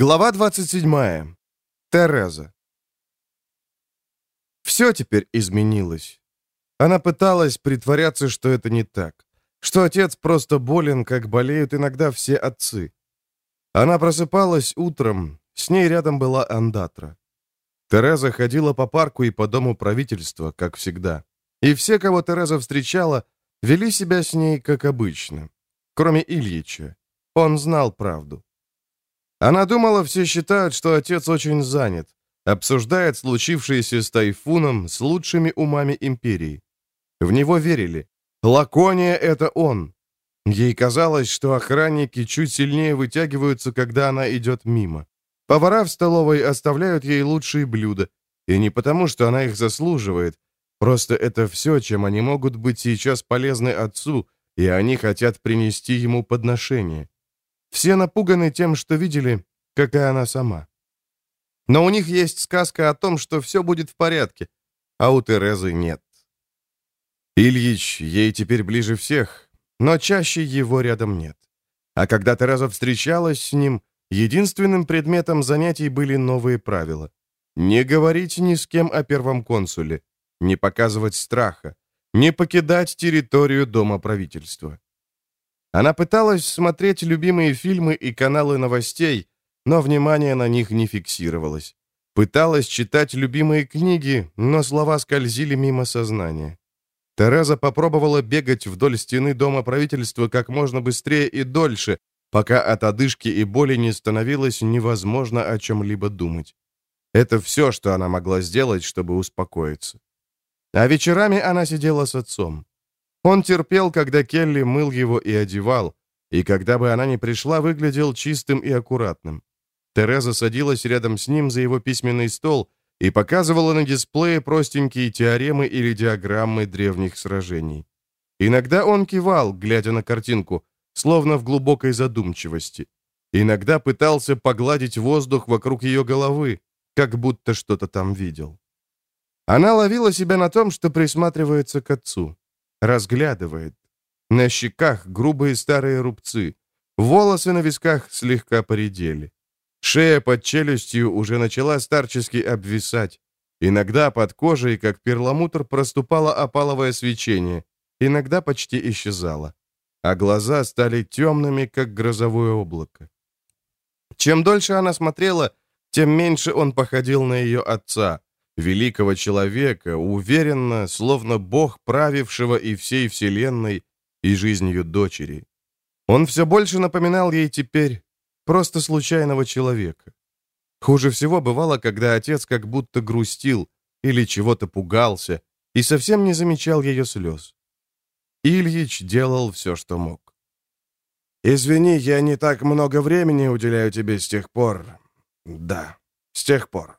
Глава 27. Тереза. Все теперь изменилось. Она пыталась притворяться, что это не так. Что отец просто болен, как болеют иногда все отцы. Она просыпалась утром, с ней рядом была андатра. Тереза ходила по парку и по дому правительства, как всегда. И все, кого Тереза встречала, вели себя с ней, как обычно. Кроме Ильича. Он знал правду. Она думала, все считают, что отец очень занят, обсуждает случившееся с тайфуном с лучшими умами империи. В него верили. Лакония — это он. Ей казалось, что охранники чуть сильнее вытягиваются, когда она идет мимо. Повара в столовой оставляют ей лучшие блюда. И не потому, что она их заслуживает. Просто это все, чем они могут быть сейчас полезны отцу, и они хотят принести ему подношение. Все напуганы тем, что видели, как и она сама. Но у них есть сказка о том, что все будет в порядке, а у Терезы нет. Ильич ей теперь ближе всех, но чаще его рядом нет. А когда Тереза встречалась с ним, единственным предметом занятий были новые правила. Не говорить ни с кем о первом консуле, не показывать страха, не покидать территорию дома правительства. Она пыталась смотреть любимые фильмы и каналы новостей, но внимание на них не фиксировалось. Пыталась читать любимые книги, но слова скользили мимо сознания. Тереза попробовала бегать вдоль стены дома правительства как можно быстрее и дольше, пока от одышки и боли не становилось невозможно о чем-либо думать. Это все, что она могла сделать, чтобы успокоиться. А вечерами она сидела с отцом. Он терпел, когда Келли мыл его и одевал, и когда бы она ни пришла, выглядел чистым и аккуратным. Тереза садилась рядом с ним за его письменный стол и показывала на дисплее простенькие теоремы или диаграммы древних сражений. Иногда он кивал, глядя на картинку, словно в глубокой задумчивости. Иногда пытался погладить воздух вокруг ее головы, как будто что-то там видел. Она ловила себя на том, что присматривается к отцу разглядывает. На щеках грубые старые рубцы. Волосы на висках слегка поредели. Шея под челюстью уже начала старчески обвисать. Иногда под кожей, как перламутр, проступало опаловое свечение. Иногда почти исчезало. А глаза стали темными, как грозовое облако. Чем дольше она смотрела, тем меньше он походил на ее отца, великого человека, уверенно, словно бог правившего и всей вселенной, и жизнью дочери. Он все больше напоминал ей теперь просто случайного человека. Хуже всего бывало, когда отец как будто грустил или чего-то пугался и совсем не замечал ее слез. Ильич делал все, что мог. «Извини, я не так много времени уделяю тебе с тех пор. Да, с тех пор.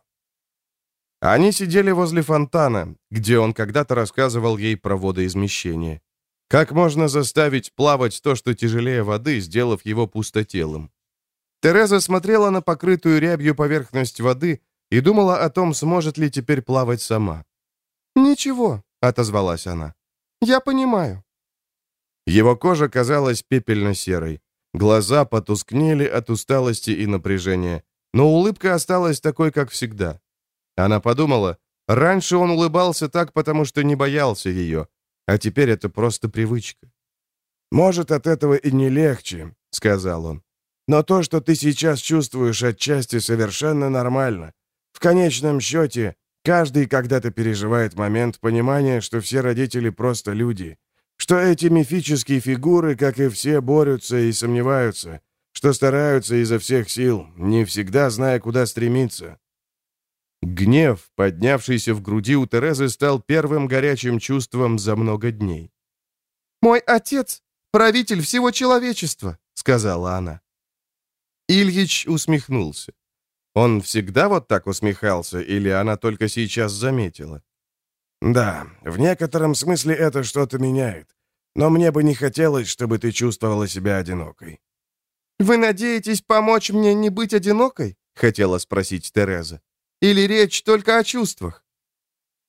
Они сидели возле фонтана, где он когда-то рассказывал ей про водоизмещение. Как можно заставить плавать то, что тяжелее воды, сделав его пустотелым? Тереза смотрела на покрытую рябью поверхность воды и думала о том, сможет ли теперь плавать сама. «Ничего», — отозвалась она. «Я понимаю». Его кожа казалась пепельно-серой. Глаза потускнели от усталости и напряжения, но улыбка осталась такой, как всегда. Она подумала, раньше он улыбался так, потому что не боялся ее, а теперь это просто привычка. «Может, от этого и не легче», — сказал он. «Но то, что ты сейчас чувствуешь отчасти, совершенно нормально. В конечном счете, каждый когда-то переживает момент понимания, что все родители просто люди, что эти мифические фигуры, как и все, борются и сомневаются, что стараются изо всех сил, не всегда зная, куда стремиться. Гнев, поднявшийся в груди у Терезы, стал первым горячим чувством за много дней. «Мой отец — правитель всего человечества», — сказала она. Ильич усмехнулся. Он всегда вот так усмехался, или она только сейчас заметила? «Да, в некотором смысле это что-то меняет. Но мне бы не хотелось, чтобы ты чувствовала себя одинокой». «Вы надеетесь помочь мне не быть одинокой?» — хотела спросить Тереза. Или речь только о чувствах?»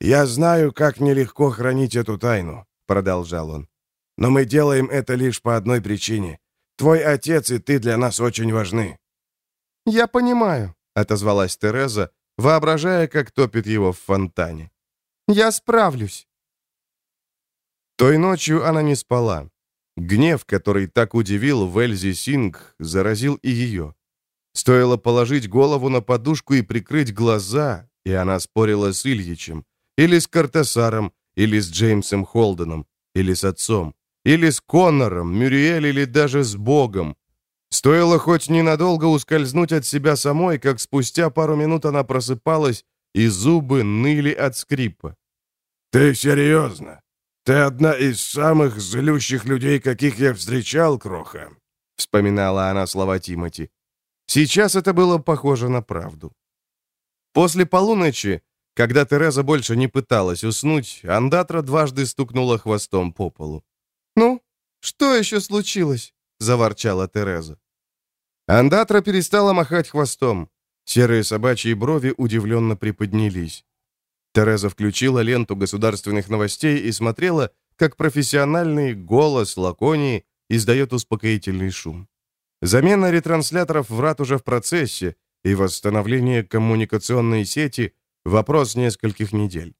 «Я знаю, как нелегко хранить эту тайну», — продолжал он. «Но мы делаем это лишь по одной причине. Твой отец и ты для нас очень важны». «Я понимаю», — отозвалась Тереза, воображая, как топит его в фонтане. «Я справлюсь». Той ночью она не спала. Гнев, который так удивил Вельзи Синг, заразил и ее. Стоило положить голову на подушку и прикрыть глаза, и она спорила с Ильичем, или с Картесаром, или с Джеймсом Холденом, или с отцом, или с Коннором, Мюриэль, или даже с Богом. Стоило хоть ненадолго ускользнуть от себя самой, как спустя пару минут она просыпалась, и зубы ныли от скрипа. «Ты серьезно? Ты одна из самых злющих людей, каких я встречал, Кроха?» Вспоминала она слова Тимати. Сейчас это было похоже на правду. После полуночи, когда Тереза больше не пыталась уснуть, Андатра дважды стукнула хвостом по полу. «Ну, что еще случилось?» — заворчала Тереза. Андатра перестала махать хвостом. Серые собачьи брови удивленно приподнялись. Тереза включила ленту государственных новостей и смотрела, как профессиональный голос Лаконии издает успокоительный шум. Замена ретрансляторов врат уже в процессе, и восстановление коммуникационной сети – вопрос нескольких недель.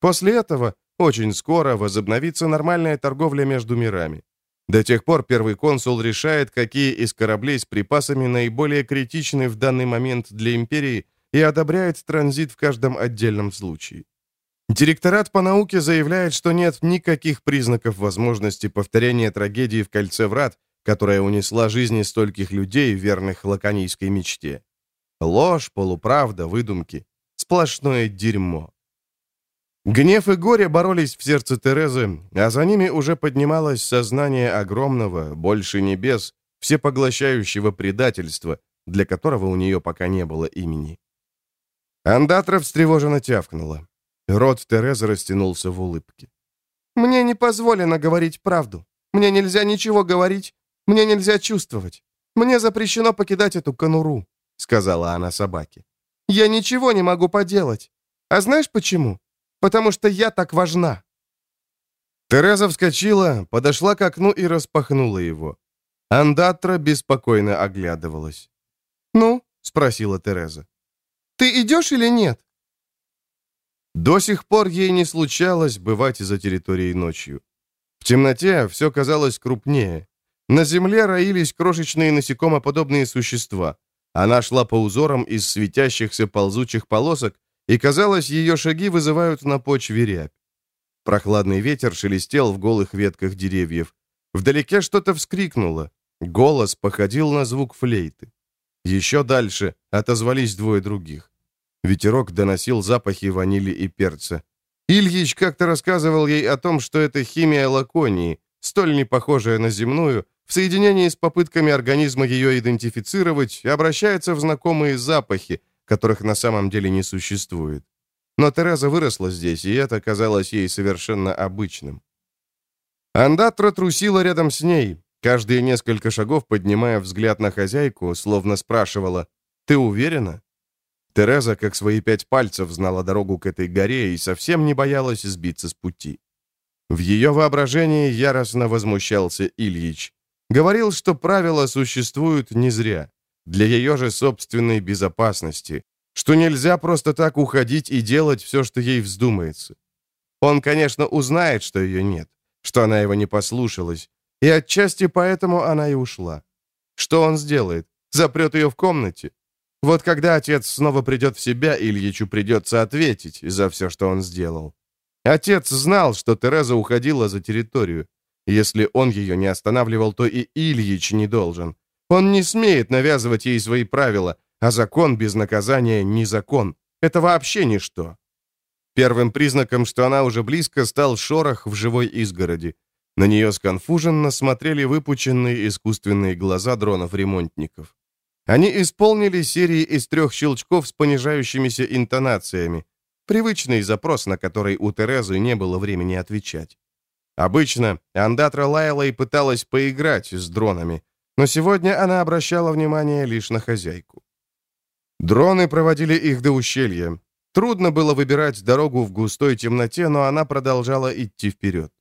После этого очень скоро возобновится нормальная торговля между мирами. До тех пор первый консул решает, какие из кораблей с припасами наиболее критичны в данный момент для империи и одобряет транзит в каждом отдельном случае. Директорат по науке заявляет, что нет никаких признаков возможности повторения трагедии в Кольце Врат, которая унесла жизни стольких людей, верных лаконийской мечте. Ложь, полуправда, выдумки. Сплошное дерьмо. Гнев и горе боролись в сердце Терезы, а за ними уже поднималось сознание огромного, больше небес, всепоглощающего предательства, для которого у нее пока не было имени. Андатра встревоженно тявкнула. Рот Терезы растянулся в улыбке. «Мне не позволено говорить правду. Мне нельзя ничего говорить. Мне нельзя чувствовать. Мне запрещено покидать эту конуру», — сказала она собаке. «Я ничего не могу поделать. А знаешь почему? Потому что я так важна». Тереза вскочила, подошла к окну и распахнула его. Андатра беспокойно оглядывалась. «Ну?» — спросила Тереза. «Ты идешь или нет?» До сих пор ей не случалось бывать за территорией ночью. В темноте все казалось крупнее. На земле роились крошечные насекомоподобные существа. Она шла по узорам из светящихся ползучих полосок, и, казалось, ее шаги вызывают на почве рябь. Прохладный ветер шелестел в голых ветках деревьев. Вдалеке что-то вскрикнуло. Голос походил на звук флейты. Еще дальше отозвались двое других. Ветерок доносил запахи ванили и перца. Ильич как-то рассказывал ей о том, что это химия лаконии, столь не похожая на земную, в соединении с попытками организма ее идентифицировать, обращается в знакомые запахи, которых на самом деле не существует. Но Тереза выросла здесь, и это казалось ей совершенно обычным. Андатра трусила рядом с ней, каждые несколько шагов поднимая взгляд на хозяйку, словно спрашивала «Ты уверена?». Тереза, как свои пять пальцев, знала дорогу к этой горе и совсем не боялась сбиться с пути. В ее воображении яростно возмущался Ильич. Говорил, что правила существуют не зря, для ее же собственной безопасности, что нельзя просто так уходить и делать все, что ей вздумается. Он, конечно, узнает, что ее нет, что она его не послушалась, и отчасти поэтому она и ушла. Что он сделает? Запрет ее в комнате? Вот когда отец снова придет в себя, Ильичу придется ответить за все, что он сделал. Отец знал, что Тереза уходила за территорию. Если он ее не останавливал, то и Ильич не должен. Он не смеет навязывать ей свои правила, а закон без наказания не закон. Это вообще ничто. Первым признаком, что она уже близко, стал шорох в живой изгороди. На нее сконфуженно смотрели выпученные искусственные глаза дронов-ремонтников. Они исполнили серии из трех щелчков с понижающимися интонациями. Привычный запрос, на который у Терезы не было времени отвечать. Обычно Андатра лаяла и пыталась поиграть с дронами, но сегодня она обращала внимание лишь на хозяйку. Дроны проводили их до ущелья. Трудно было выбирать дорогу в густой темноте, но она продолжала идти вперед.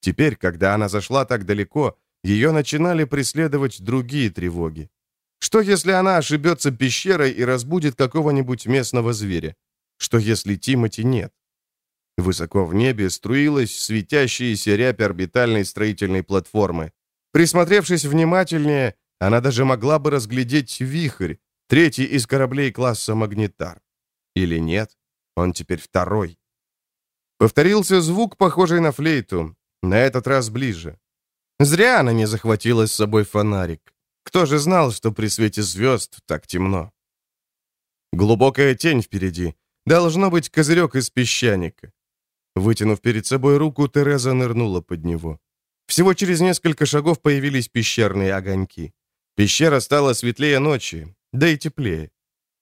Теперь, когда она зашла так далеко, ее начинали преследовать другие тревоги. Что, если она ошибется пещерой и разбудит какого-нибудь местного зверя? Что, если Тимати нет? Высоко в небе струилась светящаяся рябь орбитальной строительной платформы. Присмотревшись внимательнее, она даже могла бы разглядеть вихрь, третий из кораблей класса «Магнитар». Или нет? Он теперь второй. Повторился звук, похожий на флейту, на этот раз ближе. Зря она не захватила с собой фонарик. Кто же знал, что при свете звезд так темно? Глубокая тень впереди. Должно быть козырек из песчаника. Вытянув перед собой руку, Тереза нырнула под него. Всего через несколько шагов появились пещерные огоньки. Пещера стала светлее ночи, да и теплее.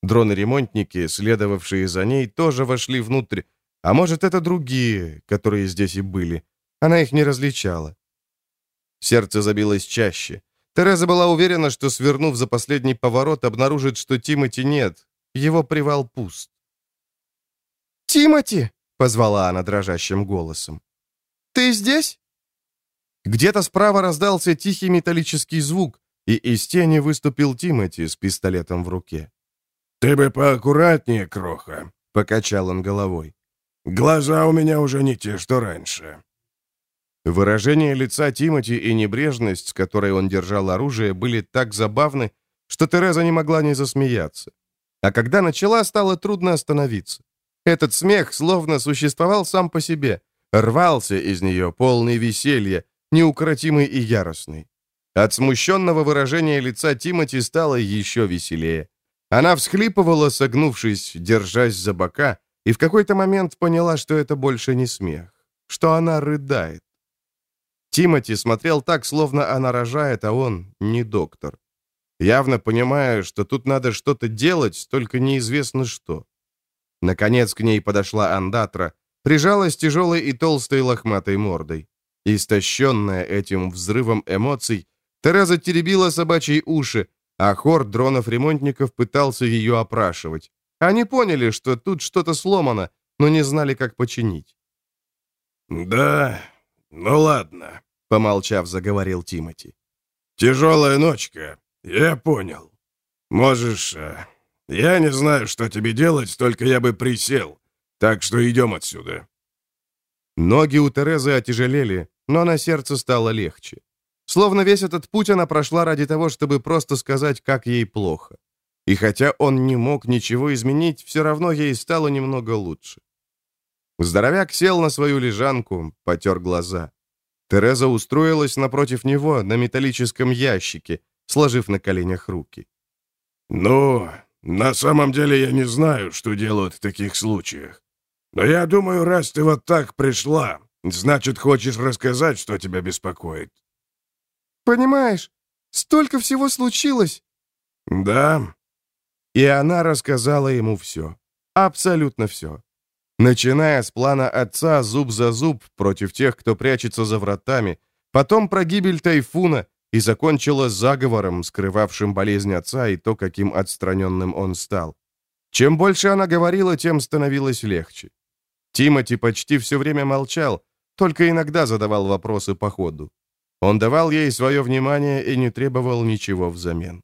Дроны-ремонтники, следовавшие за ней, тоже вошли внутрь, а может, это другие, которые здесь и были. Она их не различала. Сердце забилось чаще. Тереза была уверена, что, свернув за последний поворот, обнаружит, что Тимати нет. Его привал пуст. «Тимати!» — позвала она дрожащим голосом. «Ты здесь?» Где-то справа раздался тихий металлический звук, и из тени выступил Тимати с пистолетом в руке. «Ты бы поаккуратнее, Кроха», — покачал он головой. «Глаза у меня уже не те, что раньше». Выражение лица Тимати и небрежность, с которой он держал оружие, были так забавны, что Тереза не могла не засмеяться. А когда начала, стало трудно остановиться. Этот смех словно существовал сам по себе, рвался из нее, полный веселья, неукротимый и яростный. От смущенного выражения лица Тимати стало еще веселее. Она всхлипывала, согнувшись, держась за бока, и в какой-то момент поняла, что это больше не смех, что она рыдает. Тимати смотрел так, словно она рожает, а он не доктор. Явно понимая, что тут надо что-то делать, только неизвестно что. Наконец к ней подошла андатра, прижалась тяжелой и толстой лохматой мордой. Истощенная этим взрывом эмоций, Тереза теребила собачьи уши, а хор дронов-ремонтников пытался ее опрашивать. Они поняли, что тут что-то сломано, но не знали, как починить. «Да, ну ладно», — помолчав, заговорил Тимати. «Тяжелая ночка, я понял. Можешь... Я не знаю, что тебе делать, только я бы присел. Так что идем отсюда». Ноги у Терезы отяжелели, но на сердце стало легче. Словно весь этот путь она прошла ради того, чтобы просто сказать, как ей плохо. И хотя он не мог ничего изменить, все равно ей стало немного лучше. Здоровяк сел на свою лежанку, потер глаза. Тереза устроилась напротив него на металлическом ящике, сложив на коленях руки. «Ну, на самом деле я не знаю, что делают в таких случаях. Но я думаю, раз ты вот так пришла, значит, хочешь рассказать, что тебя беспокоит. Понимаешь, столько всего случилось. Да. И она рассказала ему все. Абсолютно все. Начиная с плана отца зуб за зуб против тех, кто прячется за вратами, потом про гибель Тайфуна и закончила заговором, скрывавшим болезнь отца и то, каким отстраненным он стал. Чем больше она говорила, тем становилось легче. Тимати почти все время молчал, только иногда задавал вопросы по ходу. Он давал ей свое внимание и не требовал ничего взамен.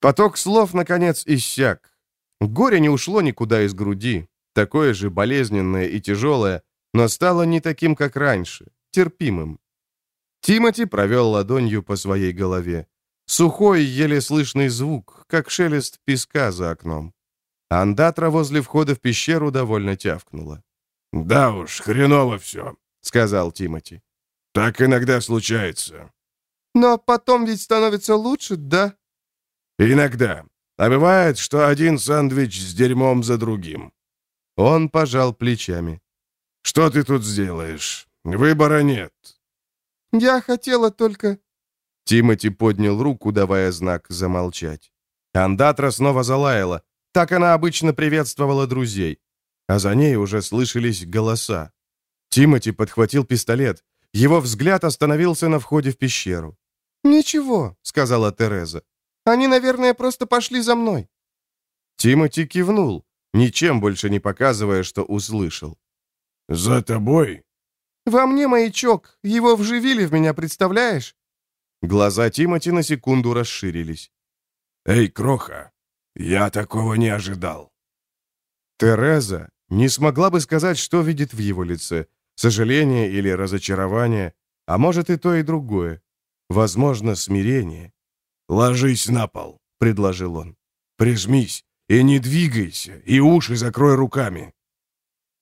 Поток слов, наконец, иссяк. Горе не ушло никуда из груди, такое же болезненное и тяжелое, но стало не таким, как раньше, терпимым. Тимати провел ладонью по своей голове. Сухой, еле слышный звук, как шелест песка за окном. Андатра возле входа в пещеру довольно тявкнула. «Да уж, хреново все», — сказал Тимати. Так иногда случается. Но потом ведь становится лучше, да? Иногда. А бывает, что один сэндвич с дерьмом за другим. Он пожал плечами. Что ты тут сделаешь? Выбора нет. Я хотела только... Тимати поднял руку, давая знак замолчать. Андатра снова залаяла. Так она обычно приветствовала друзей. А за ней уже слышались голоса. Тимати подхватил пистолет. Его взгляд остановился на входе в пещеру. «Ничего», — сказала Тереза. «Они, наверное, просто пошли за мной». Тимоти кивнул, ничем больше не показывая, что услышал. «За тобой?» «Во мне маячок. Его вживили в меня, представляешь?» Глаза Тимоти на секунду расширились. Эй, Кроха, я такого не ожидал. Тереза не смогла бы сказать, что видит в его лице. Сожаление или разочарование, а может и то, и другое. Возможно, смирение. «Ложись на пол», — предложил он. «Прижмись и не двигайся, и уши закрой руками».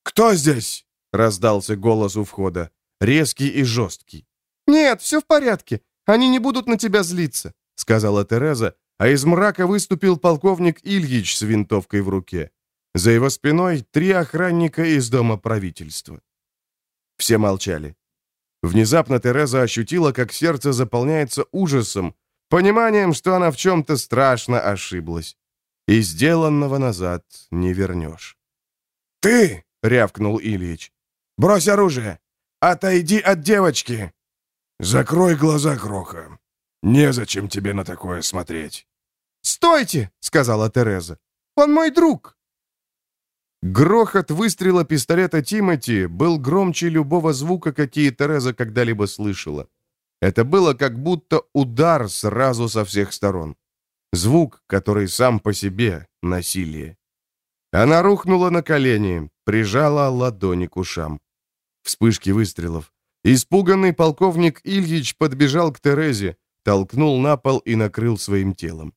«Кто здесь?» — раздался голос у входа, резкий и жесткий. «Нет, все в порядке. Они не будут на тебя злиться», — сказала Тереза, а из мрака выступил полковник Ильич с винтовкой в руке. За его спиной три охранника из дома правительства. Все молчали. Внезапно Тереза ощутила, как сердце заполняется ужасом, пониманием, что она в чем-то страшно ошиблась. И сделанного назад не вернешь. «Ты!» — рявкнул Ильич. «Брось оружие! Отойди от девочки!» «Закрой глаза, Кроха. Незачем тебе на такое смотреть». «Стойте!» — сказала Тереза. «Он мой друг!» Грохот выстрела пистолета Тимати был громче любого звука, какие Тереза когда-либо слышала. Это было как будто удар сразу со всех сторон. Звук, который сам по себе насилие. Она рухнула на колени, прижала ладони к ушам. Вспышки выстрелов. Испуганный полковник Ильич подбежал к Терезе, толкнул на пол и накрыл своим телом.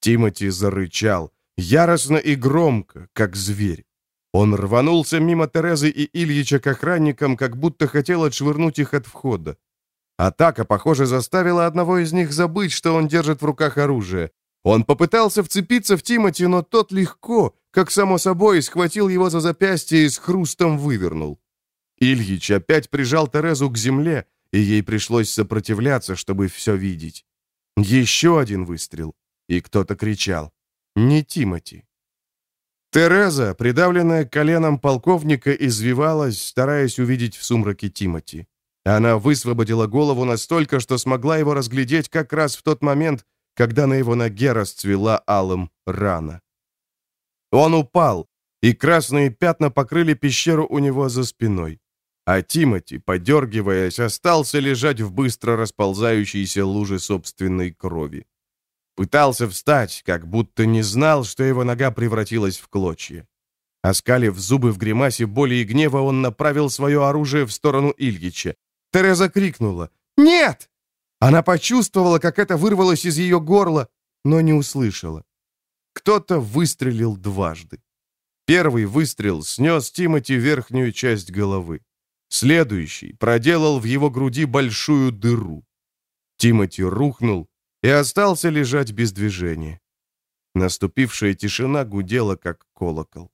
Тимати зарычал, яростно и громко, как зверь. Он рванулся мимо Терезы и Ильича к охранникам, как будто хотел отшвырнуть их от входа. Атака, похоже, заставила одного из них забыть, что он держит в руках оружие. Он попытался вцепиться в Тимати, но тот легко, как само собой, схватил его за запястье и с хрустом вывернул. Ильич опять прижал Терезу к земле, и ей пришлось сопротивляться, чтобы все видеть. Еще один выстрел, и кто-то кричал. Не Тимати. Тереза, придавленная коленом полковника, извивалась, стараясь увидеть в сумраке Тимати. Она высвободила голову настолько, что смогла его разглядеть как раз в тот момент, когда на его ноге расцвела алым рана. Он упал, и красные пятна покрыли пещеру у него за спиной. А Тимати, подергиваясь, остался лежать в быстро расползающейся луже собственной крови. Пытался встать, как будто не знал, что его нога превратилась в клочья. Оскалив зубы в гримасе боли и гнева, он направил свое оружие в сторону Ильича. Тереза крикнула «Нет!». Она почувствовала, как это вырвалось из ее горла, но не услышала. Кто-то выстрелил дважды. Первый выстрел снес Тимати верхнюю часть головы. Следующий проделал в его груди большую дыру. Тимати рухнул, и остался лежать без движения. Наступившая тишина гудела, как колокол.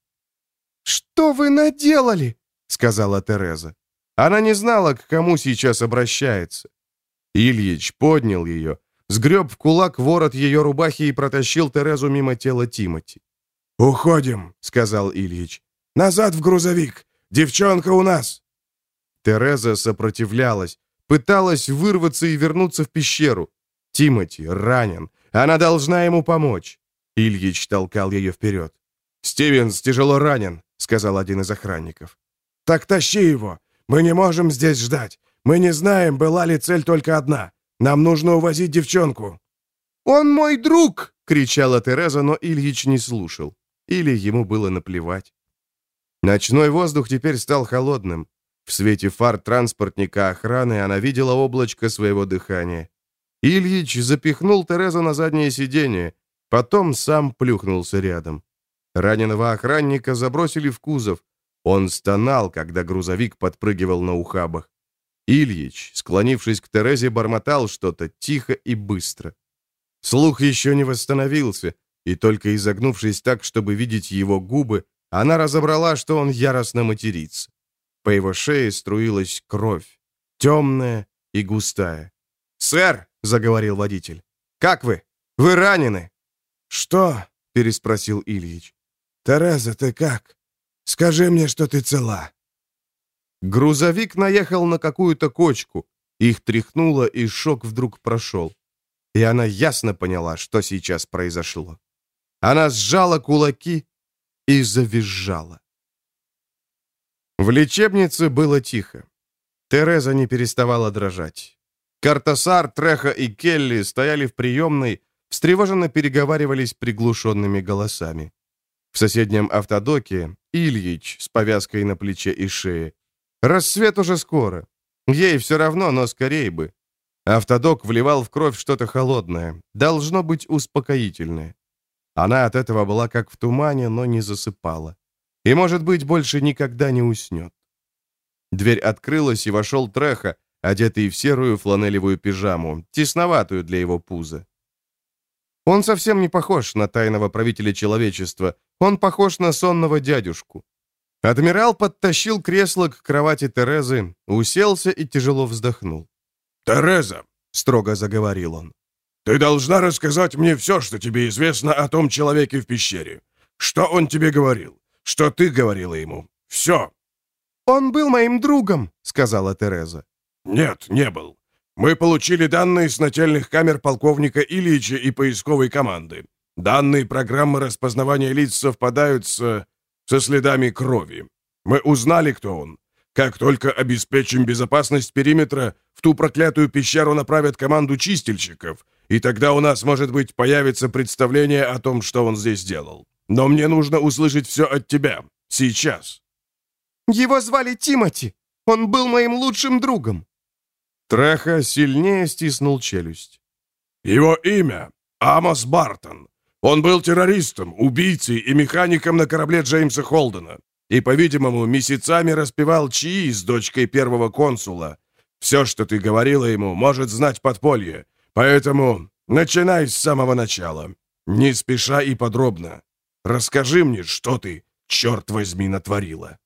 «Что вы наделали?» — сказала Тереза. Она не знала, к кому сейчас обращается. Ильич поднял ее, сгреб в кулак ворот ее рубахи и протащил Терезу мимо тела Тимати. «Уходим», — сказал Ильич. «Назад в грузовик! Девчонка у нас!» Тереза сопротивлялась, пыталась вырваться и вернуться в пещеру. Тимати ранен. Она должна ему помочь. Ильич толкал ее вперед. «Стивенс тяжело ранен», — сказал один из охранников. «Так тащи его. Мы не можем здесь ждать. Мы не знаем, была ли цель только одна. Нам нужно увозить девчонку». «Он мой друг!» — кричала Тереза, но Ильич не слушал. Или ему было наплевать. Ночной воздух теперь стал холодным. В свете фар транспортника охраны она видела облачко своего дыхания. Ильич запихнул Терезу на заднее сиденье, потом сам плюхнулся рядом. Раненого охранника забросили в кузов. Он стонал, когда грузовик подпрыгивал на ухабах. Ильич, склонившись к Терезе, бормотал что-то тихо и быстро. Слух еще не восстановился, и только изогнувшись так, чтобы видеть его губы, она разобрала, что он яростно матерится. По его шее струилась кровь, темная и густая. «Сэр!» — заговорил водитель. «Как вы? Вы ранены?» «Что?» — переспросил Ильич. «Тереза, ты как? Скажи мне, что ты цела». Грузовик наехал на какую-то кочку. Их тряхнуло, и шок вдруг прошел. И она ясно поняла, что сейчас произошло. Она сжала кулаки и завизжала. В лечебнице было тихо. Тереза не переставала дрожать. Картасар, Треха и Келли стояли в приемной, встревоженно переговаривались приглушенными голосами. В соседнем автодоке Ильич с повязкой на плече и шее. Рассвет уже скоро. Ей все равно, но скорее бы. Автодок вливал в кровь что-то холодное. Должно быть успокоительное. Она от этого была как в тумане, но не засыпала. И, может быть, больше никогда не уснет. Дверь открылась, и вошел Треха, одетый в серую фланелевую пижаму, тесноватую для его пуза. Он совсем не похож на тайного правителя человечества, он похож на сонного дядюшку. Адмирал подтащил кресло к кровати Терезы, уселся и тяжело вздохнул. «Тереза», — строго заговорил он, — «ты должна рассказать мне все, что тебе известно о том человеке в пещере. Что он тебе говорил? Что ты говорила ему? Все». «Он был моим другом», — сказала Тереза. «Нет, не был. Мы получили данные с нательных камер полковника Ильича и поисковой команды. Данные программы распознавания лиц совпадают с... со следами крови. Мы узнали, кто он. Как только обеспечим безопасность периметра, в ту проклятую пещеру направят команду чистильщиков, и тогда у нас, может быть, появится представление о том, что он здесь делал. Но мне нужно услышать все от тебя. Сейчас». «Его звали Тимати. Он был моим лучшим другом». Треха сильнее стиснул челюсть. «Его имя — Амос Бартон. Он был террористом, убийцей и механиком на корабле Джеймса Холдена. И, по-видимому, месяцами распевал чаи с дочкой первого консула. Все, что ты говорила ему, может знать подполье. Поэтому начинай с самого начала. Не спеша и подробно. Расскажи мне, что ты, черт возьми, натворила.